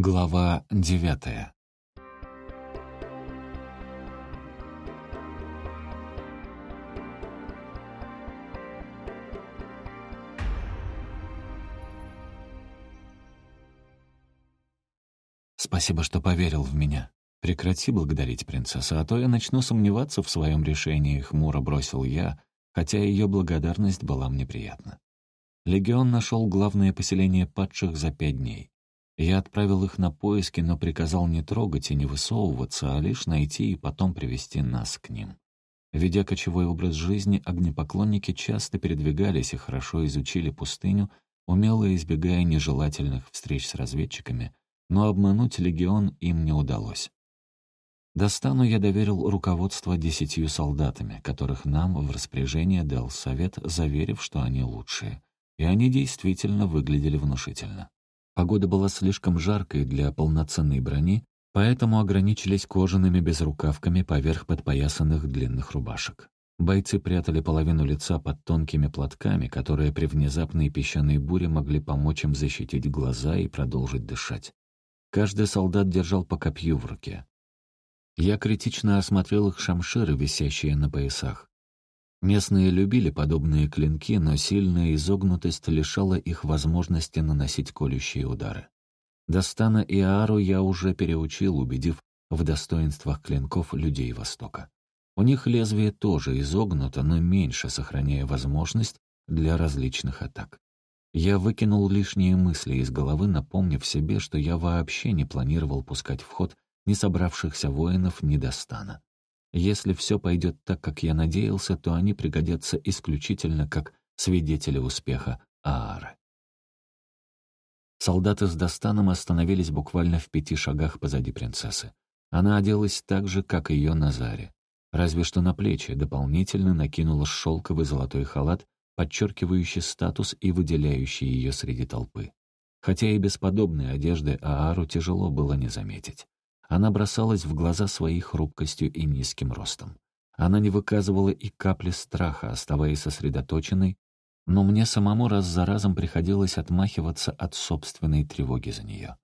Глава девятая «Спасибо, что поверил в меня. Прекрати благодарить принцесса, а то я начну сомневаться в своем решении», — хмуро бросил я, хотя ее благодарность была мне приятна. Легион нашел главное поселение падших за пять дней. Я отправил их на поиски, но приказал не трогать и не высовываться, а лишь найти и потом привести нас к ним. Ведя кочевой образ жизни, огнепоклонники часто передвигались и хорошо изучили пустыню, умело избегая нежелательных встреч с разведчиками, но обмануть легион им не удалось. Достану я доверил руководство десятью солдатами, которых нам в распоряжение дал совет, заверив, что они лучшие. И они действительно выглядели внушительно. Погода была слишком жаркой для полноценной брони, поэтому ограничились кожаными безрукавками поверх подпоясанных длинных рубашек. Бойцы прятали половину лица под тонкими платками, которые при внезапной песчаной буре могли помочь им защитить глаза и продолжить дышать. Каждый солдат держал по копью в руке. Я критично осмотрел их шамширы, висящие на поясах. Местные любили подобные клинки, но сильная изогнутость лишала их возможности наносить колющие удары. Достана и Аару я уже переучил, убедив в достоинствах клинков людей Востока. У них лезвие тоже изогнуто, но меньше, сохраняя возможность для различных атак. Я выкинул лишние мысли из головы, напомнив себе, что я вообще не планировал пускать в ход не собравшихся воинов ни Достана. Если все пойдет так, как я надеялся, то они пригодятся исключительно как свидетели успеха Аары. Солдаты с Достаном остановились буквально в пяти шагах позади принцессы. Она оделась так же, как ее Назаре. Разве что на плечи дополнительно накинула шелковый золотой халат, подчеркивающий статус и выделяющий ее среди толпы. Хотя и без подобной одежды Аару тяжело было не заметить. Она бросалась в глаза своей хрупкостью и низким ростом. Она не выказывала и капли страха, оставаясь сосредоточенной, но мне самому раз за разом приходилось отмахиваться от собственной тревоги за нее.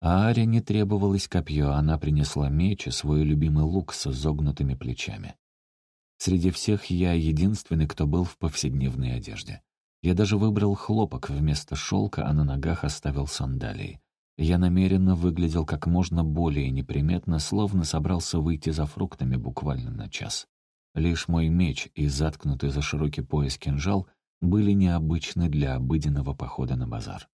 А Аре не требовалось копье, она принесла меч и свой любимый лук с изогнутыми плечами. Среди всех я единственный, кто был в повседневной одежде. Я даже выбрал хлопок вместо шелка, а на ногах оставил сандалии. Я намеренно выглядел как можно более неприметно, словно собрался выйти за фруктами буквально на час. Лишь мой меч и заткнутый за широкий пояс кинжал были необычны для обыденного похода на базар.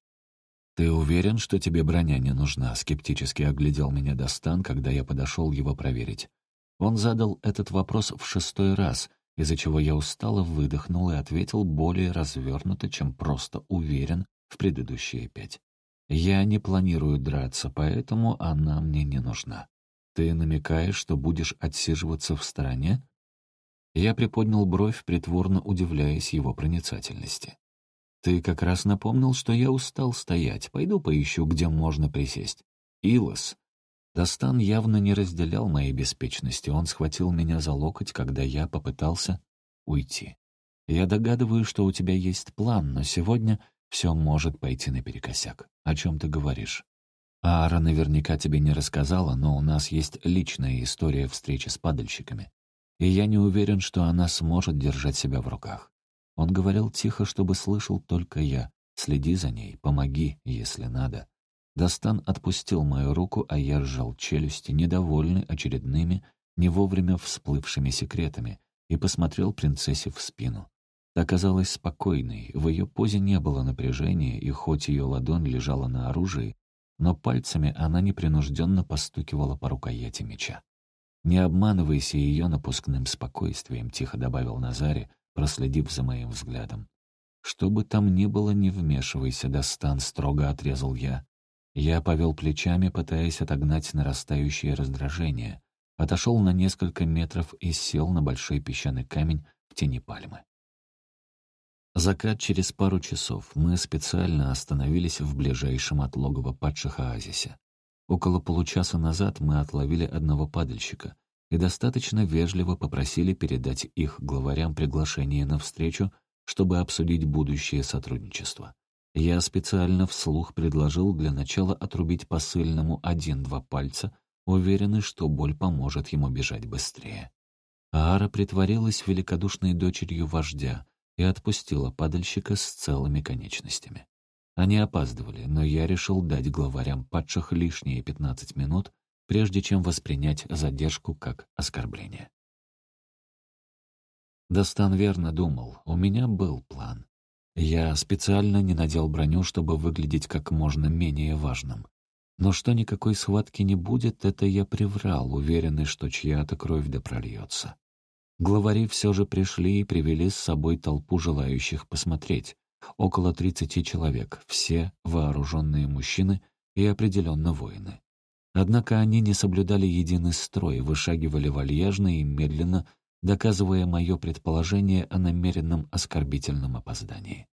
«Ты уверен, что тебе броня не нужна?» — скептически оглядел меня Достан, когда я подошел его проверить. Он задал этот вопрос в шестой раз, из-за чего я устало выдохнул и ответил более развернуто, чем просто уверен в предыдущие пять. Я не планирую драться, поэтому она мне не нужна. Ты намекаешь, что будешь отсиживаться в стороне? Я приподнял бровь, притворно удивляясь его проницательности. Ты как раз напомнил, что я устал стоять. Пойду поищу, где можно присесть. Илос. Достан явно не разделял моей беспечности. Он схватил меня за локоть, когда я попытался уйти. Я догадываюсь, что у тебя есть план, но сегодня все может пойти наперекосяк. О чем ты говоришь? Ара наверняка тебе не рассказала, но у нас есть личная история встречи с падальщиками. И я не уверен, что она сможет держать себя в руках. Он говорил тихо, чтобы слышал только я. Следи за ней, помоги, если надо. Достан отпустил мою руку, а я сжал челюсти, недовольный очередными, не вовремя всплывшими секретами, и посмотрел принцессе в спину. Та казалась спокойной, в ее позе не было напряжения, и хоть ее ладонь лежала на оружии, но пальцами она непринужденно постукивала по рукояти меча. «Не обманывайся ее напускным спокойствием», — тихо добавил Назаре, проследив за моим взглядом. «Что бы там ни было, не вмешивайся, Достан», — строго отрезал я. Я повел плечами, пытаясь отогнать нарастающее раздражение, отошел на несколько метров и сел на большой песчаный камень в тени пальмы. Закат через пару часов. Мы специально остановились в ближайшем от логова падших оазисе. Около получаса назад мы отловили одного падальщика и достаточно вежливо попросили передать их главарям приглашение на встречу, чтобы обсудить будущее сотрудничество. Я специально вслух предложил для начала отрубить посыльному один-два пальца, уверенный, что боль поможет ему бежать быстрее. Аара притворилась великодушной дочерью вождя и отпустила падальщика с целыми конечностями. Они опаздывали, но я решил дать главарям падших лишние 15 минут, прежде чем воспринять задержку как оскорбление. Достан верно думал, у меня был план. Я специально не надел броню, чтобы выглядеть как можно менее важным. Но что никакой схватки не будет, это я приврал, уверенный, что чья-то кровь да прольется. Главари все же пришли и привели с собой толпу желающих посмотреть. Около тридцати человек, все вооруженные мужчины и определенно воины. Однако они не соблюдали единый строй, вышагивали вальяжно и медленно, доказывая мое предположение о намеренном оскорбительном опоздании.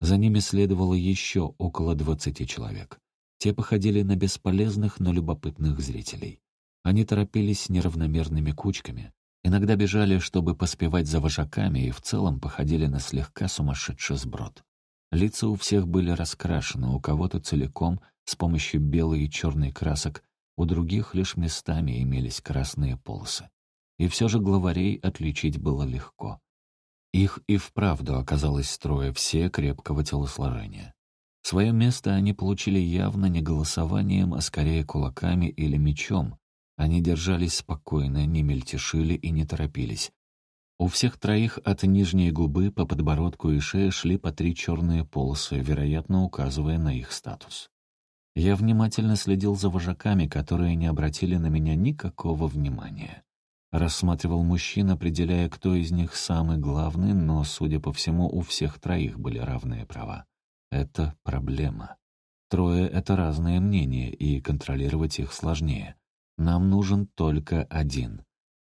За ними следовало еще около двадцати человек. Те походили на бесполезных, но любопытных зрителей. Они торопились неравномерными кучками, иногда бежали, чтобы поспевать за вожаками, и в целом походили на слегка сумасшедший сброд. Лица у всех были раскрашены, у кого-то целиком, с помощью белой и черной красок, у других лишь местами имелись красные полосы. И все же главарей отличить было легко. Их и вправду оказалось трое, все крепкого телосложения. Свое место они получили явно не голосованием, а скорее кулаками или мечом. Они держались спокойно, не мельтешили и не торопились, у всех троих от нижней губы по подбородку и шее шли по три черные полосы, вероятно, указывая на их статус. Я внимательно следил за вожаками, которые не обратили на меня никакого внимания. Рассматривал мужчин, определяя, кто из них самый главный, но, судя по всему, у всех троих были равные права. Это проблема. Трое — это разные мнения, и контролировать их сложнее. Нам нужен только один.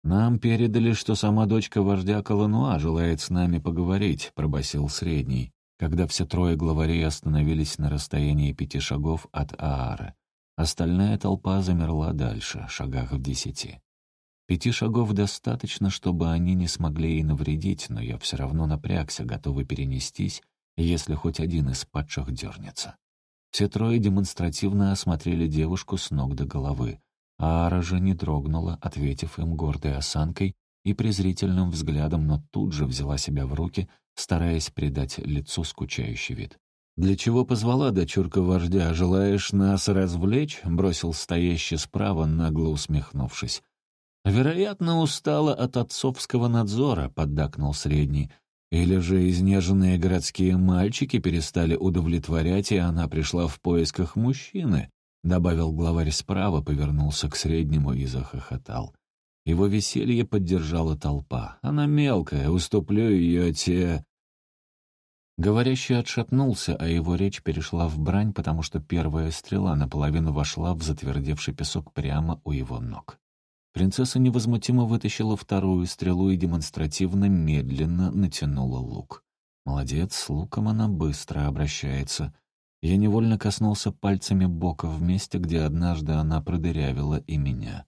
«Нам передали, что сама дочка вождя Колонуа желает с нами поговорить», — пробасил средний, когда все трое главарей остановились на расстоянии пяти шагов от Аары. Остальная толпа замерла дальше, шагах в десяти. Пяти шагов достаточно, чтобы они не смогли ей навредить, но я все равно напрягся, готовый перенестись, если хоть один из падших дернется. Все трое демонстративно осмотрели девушку с ног до головы. Ара же не дрогнула, ответив им гордой осанкой и презрительным взглядом, но тут же взяла себя в руки, стараясь придать лицу скучающий вид. «Для чего позвала дочурка вождя? Желаешь нас развлечь?» — бросил стоящий справа, нагло усмехнувшись. «Вероятно, устала от отцовского надзора», — поддакнул средний. «Или же изнеженные городские мальчики перестали удовлетворять, и она пришла в поисках мужчины?» Добавил главарь справа, повернулся к среднему и захохотал. Его веселье поддержала толпа. Она мелкая, уступлю ее те... Говорящий отшатнулся, а его речь перешла в брань, потому что первая стрела наполовину вошла в затвердевший песок прямо у его ног. Принцесса невозмутимо вытащила вторую стрелу и демонстративно медленно натянула лук. Молодец, с луком она быстро обращается. Я невольно коснулся пальцами бока в месте, где однажды она продырявила и меня.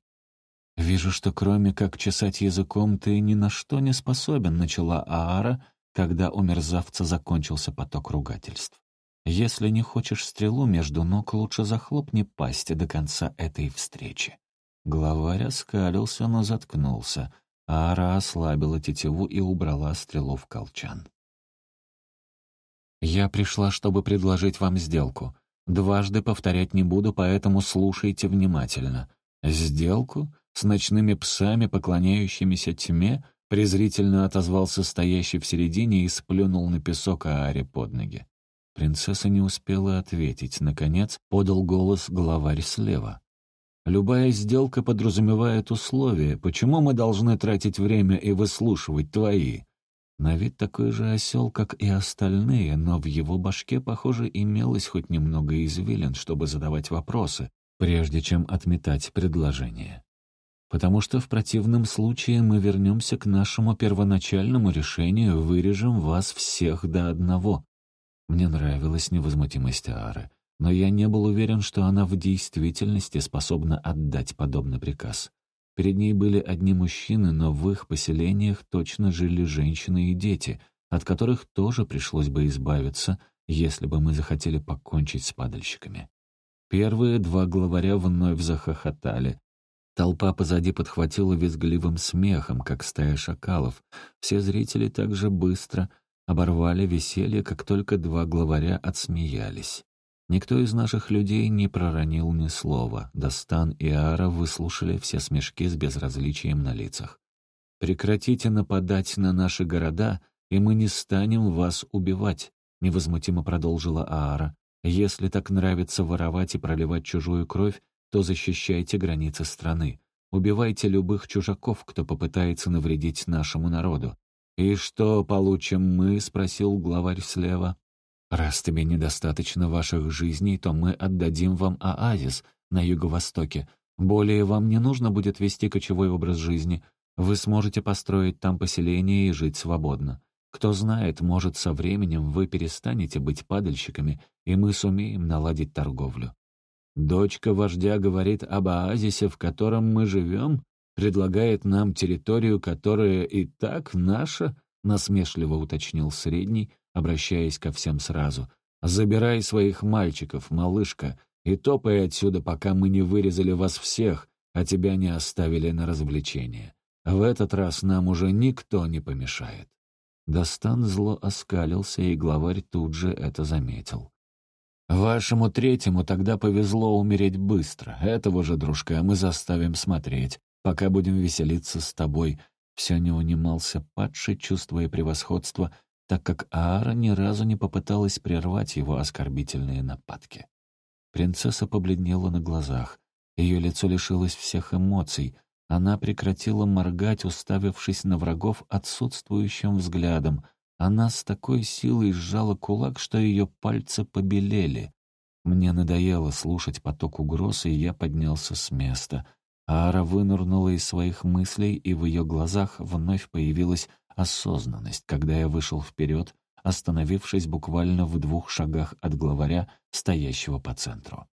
«Вижу, что кроме как чесать языком ты ни на что не способен», — начала Аара, когда у мерзавца закончился поток ругательств. «Если не хочешь стрелу между ног, лучше захлопни пасть до конца этой встречи». Главарь оскалился, но заткнулся. Аара ослабила тетиву и убрала стрелу в колчан. «Я пришла, чтобы предложить вам сделку. Дважды повторять не буду, поэтому слушайте внимательно. Сделку? С ночными псами, поклоняющимися тьме?» презрительно отозвался стоящий в середине и сплюнул на песок Ааре под ноги. Принцесса не успела ответить. Наконец подал голос главарь слева. «Любая сделка подразумевает условия. Почему мы должны тратить время и выслушивать твои?» На вид такой же осел, как и остальные, но в его башке, похоже, имелось хоть немного извилин, чтобы задавать вопросы, прежде чем отметать предложение. Потому что в противном случае мы вернемся к нашему первоначальному решению, вырежем вас всех до одного. Мне нравилась невозмутимость Ары, но я не был уверен, что она в действительности способна отдать подобный приказ. Перед ней были одни мужчины, но в их поселениях точно жили женщины и дети, от которых тоже пришлось бы избавиться, если бы мы захотели покончить с падальщиками. Первые два главаря вновь захохотали. Толпа позади подхватила визгливым смехом, как стая шакалов. Все зрители также быстро оборвали веселье, как только два главаря отсмеялись. Никто из наших людей не проронил ни слова. Достан и Ара выслушали все смешки с безразличием на лицах. «Прекратите нападать на наши города, и мы не станем вас убивать», — невозмутимо продолжила Аара. «Если так нравится воровать и проливать чужую кровь, то защищайте границы страны. Убивайте любых чужаков, кто попытается навредить нашему народу. «И что получим мы?» — спросил главарь слева. «Раз тебе недостаточно ваших жизней, то мы отдадим вам оазис на юго-востоке. Более вам не нужно будет вести кочевой образ жизни. Вы сможете построить там поселение и жить свободно. Кто знает, может, со временем вы перестанете быть падальщиками, и мы сумеем наладить торговлю. Дочка вождя говорит об оазисе, в котором мы живем, предлагает нам территорию, которая и так наша, насмешливо уточнил средний, обращаясь ко всем сразу. «Забирай своих мальчиков, малышка, и топай отсюда, пока мы не вырезали вас всех, а тебя не оставили на развлечение. В этот раз нам уже никто не помешает». Достан зло оскалился, и главарь тут же это заметил. «Вашему третьему тогда повезло умереть быстро. Этого же дружка мы заставим смотреть, пока будем веселиться с тобой». Все не унимался падший, чувствуя превосходство, так как Аара ни разу не попыталась прервать его оскорбительные нападки. Принцесса побледнела на глазах. Ее лицо лишилось всех эмоций. Она прекратила моргать, уставившись на врагов отсутствующим взглядом — она с такой силой сжала кулак, что ее пальцы побелели. Мне надоело слушать поток угроз, и я поднялся с места. Ара вынырнула из своих мыслей, и в ее глазах вновь появилась осознанность, когда я вышел вперед, остановившись буквально в двух шагах от главаря, стоящего по центру.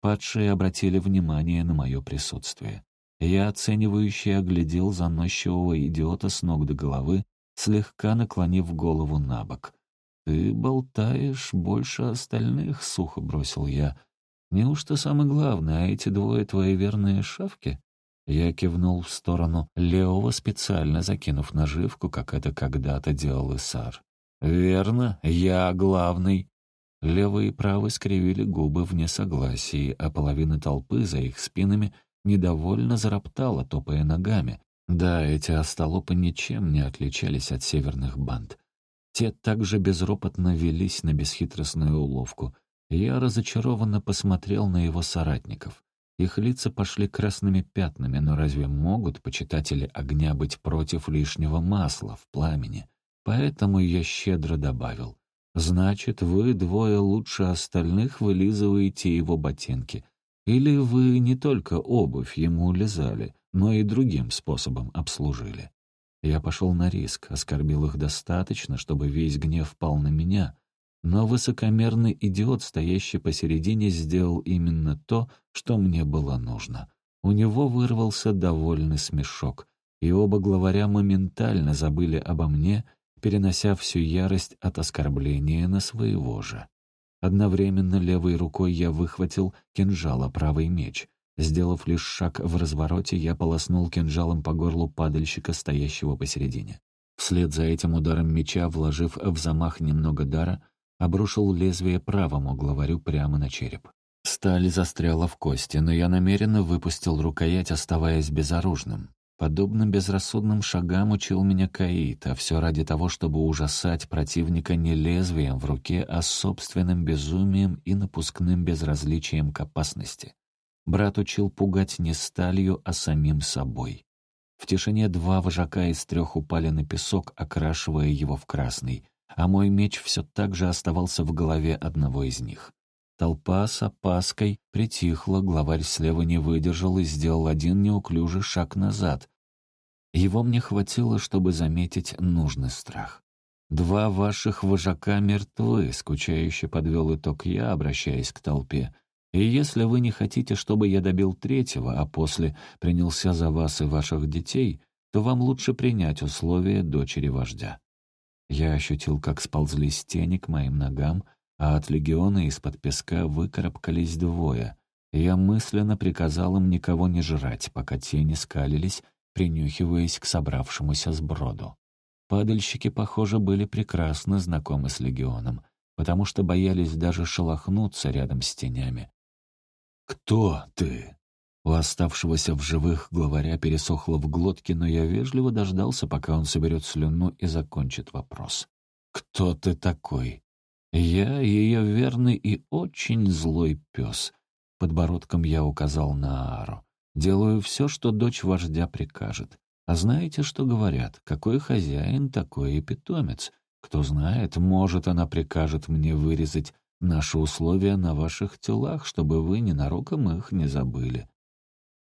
Падшие обратили внимание на мое присутствие. Я оценивающе оглядел заносчивого идиота с ног до головы, слегка наклонив голову на бок. «Ты болтаешь больше остальных», — сухо бросил я. «Неужто самое главное, а эти двое твои верные шавки?» Я кивнул в сторону левого, специально закинув наживку, как это когда-то делал Исар. «Верно, я главный». Левый и правый скривили губы в несогласии, а половина толпы за их спинами недовольно зароптала, топая ногами, да, эти остолопы ничем не отличались от северных банд. Те также безропотно велись на бесхитростную уловку. Я разочарованно посмотрел на его соратников. Их лица пошли красными пятнами, но разве могут почитатели огня быть против лишнего масла в пламени? Поэтому я щедро добавил. «Значит, вы двое лучше остальных вылизываете его ботинки. Или вы не только обувь ему лизали, но и другим способом обслужили. Я пошел на риск, оскорбил их достаточно, чтобы весь гнев пал на меня, но высокомерный идиот, стоящий посередине, сделал именно то, что мне было нужно. У него вырвался довольный смешок, и оба главаря моментально забыли обо мне, перенося всю ярость от оскорбления на своего же. Одновременно левой рукой я выхватил кинжал, а правый меч — Сделав лишь шаг в развороте, я полоснул кинжалом по горлу падальщика, стоящего посередине. Вслед за этим ударом меча, вложив в замах немного дара, обрушил лезвие правому главарю прямо на череп. Сталь застряла в кости, но я намеренно выпустил рукоять, оставаясь безоружным. Подобно безрассудным шагам учил меня Каит, а все ради того, чтобы ужасать противника не лезвием в руке, а собственным безумием и напускным безразличием к опасности. Брат учил пугать не сталью, а самим собой. В тишине два вожака из трех упали на песок, окрашивая его в красный, а мой меч все так же оставался в голове одного из них. Толпа с опаской притихла, главарь слева не выдержал и сделал один неуклюжий шаг назад. Его мне хватило, чтобы заметить нужный страх. «Два ваших вожака мертвы», — скучающе подвел итог я, обращаясь к толпе. И если вы не хотите, чтобы я добил третьего, а после принялся за вас и ваших детей, то вам лучше принять условия дочери вождя». Я ощутил, как сползли тени к моим ногам, а от легиона из-под песка выкарабкались двое. Я мысленно приказал им никого не жрать, пока те не скалились, принюхиваясь к собравшемуся сброду. Падальщики, похоже, были прекрасно знакомы с легионом, потому что боялись даже шелохнуться рядом с тенями. «Кто ты?» У оставшегося в живых главаря пересохло в глотке, но я вежливо дождался, пока он соберет слюну и закончит вопрос. «Кто ты такой?» «Я ее верный и очень злой пес». Подбородком я указал на Аару. «Делаю все, что дочь вождя прикажет. А знаете, что говорят? Какой хозяин, такой и питомец. Кто знает, может, она прикажет мне вырезать наши условия на ваших телах, чтобы вы ненароком их не забыли.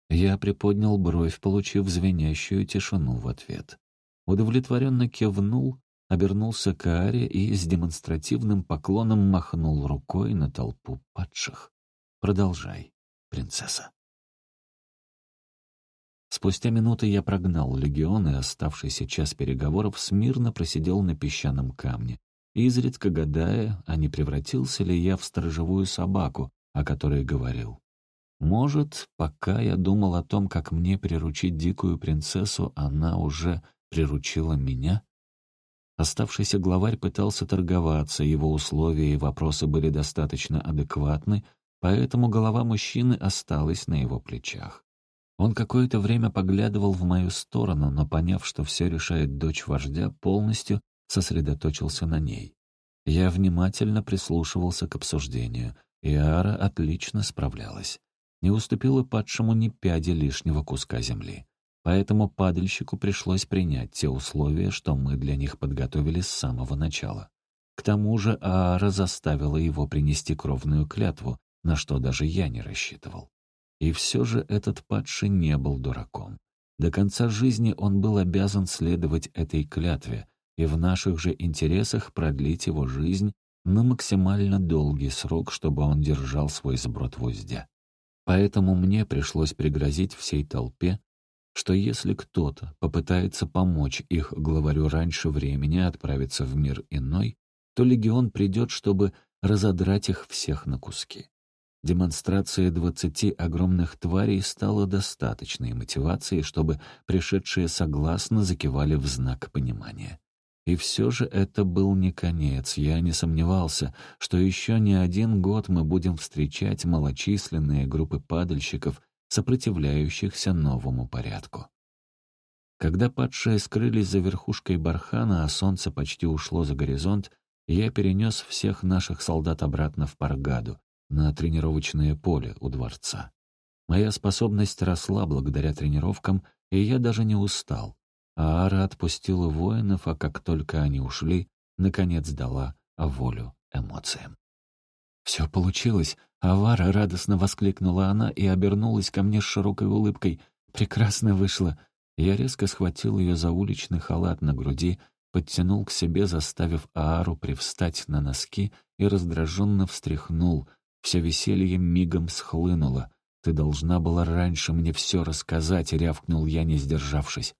Я приподнял бровь, получив звенящую тишину в ответ. Удовлетворенно кивнул, обернулся к Аре и с демонстративным поклоном махнул рукой на толпу падших. «Продолжай, принцесса». Спустя минуты я прогнал легион, и оставшийся час переговоров смирно просидел на песчаном камне, изредка гадая, а не превратился ли я в сторожевую собаку, о которой говорил. Может, пока я думал о том, как мне приручить дикую принцессу, она уже приручила меня? Оставшийся главарь пытался торговаться, его условия и вопросы были достаточно адекватны, поэтому голова мужчины осталась на его плечах. Он какое-то время поглядывал в мою сторону, но, поняв, что все решает дочь вождя, полностью сосредоточился на ней. Я внимательно прислушивался к обсуждению, и Ара отлично справлялась не уступила падшему ни пяди лишнего куска земли. Поэтому падальщику пришлось принять те условия, что мы для них подготовили с самого начала. К тому же Аара заставила его принести кровную клятву, на что даже я не рассчитывал. И все же этот падший не был дураком. До конца жизни он был обязан следовать этой клятве, и в наших же интересах продлить его жизнь на максимально долгий срок, чтобы он держал свой сброд в узде. Поэтому мне пришлось пригрозить всей толпе, что если кто-то попытается помочь их главарю раньше времени отправиться в мир иной, то легион придет, чтобы разодрать их всех на куски. Демонстрация двадцати огромных тварей стала достаточной мотивацией, чтобы пришедшие согласно закивали в знак понимания. И все же это был не конец. Я не сомневался, что еще не один год мы будем встречать малочисленные группы падальщиков, сопротивляющихся новому порядку. Когда падшие скрылись за верхушкой бархана, а солнце почти ушло за горизонт, я перенес всех наших солдат обратно в Паргаду, на тренировочное поле у дворца. Моя способность росла благодаря тренировкам, и я даже не устал. Аара отпустила воинов, а как только они ушли, наконец дала волю эмоциям. «Все получилось!» — Авара радостно воскликнула она и обернулась ко мне с широкой улыбкой. «Прекрасно вышло!» Я резко схватил ее за уличный халат на груди, подтянул к себе, заставив Аару привстать на носки и раздраженно встряхнул. Все веселье мигом схлынуло. «Ты должна была раньше мне все рассказать», — рявкнул я, не сдержавшись.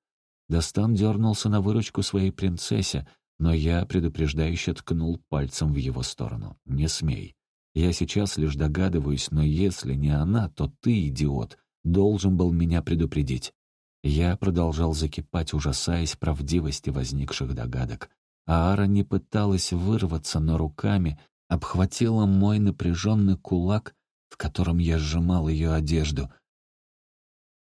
Достан дернулся на выручку своей принцессе, но я предупреждающе ткнул пальцем в его сторону. «Не смей. Я сейчас лишь догадываюсь, но если не она, то ты, идиот, должен был меня предупредить». Я продолжал закипать, ужасаясь правдивости возникших догадок. Аара не пыталась вырваться, но руками обхватила мой напряженный кулак, в котором я сжимал ее одежду —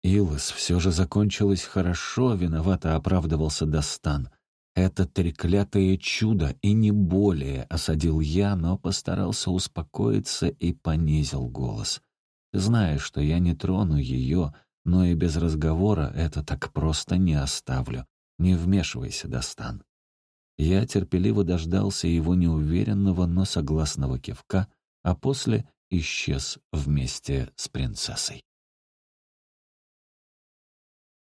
Илос все же закончилось хорошо, виновато оправдывался Достан. «Это треклятое чудо, и не более», — осадил я, но постарался успокоиться и понизил голос. «Знаешь, что я не трону ее, но и без разговора это так просто не оставлю. Не вмешивайся, Достан». Я терпеливо дождался его неуверенного, но согласного кивка, а после исчез вместе с принцессой.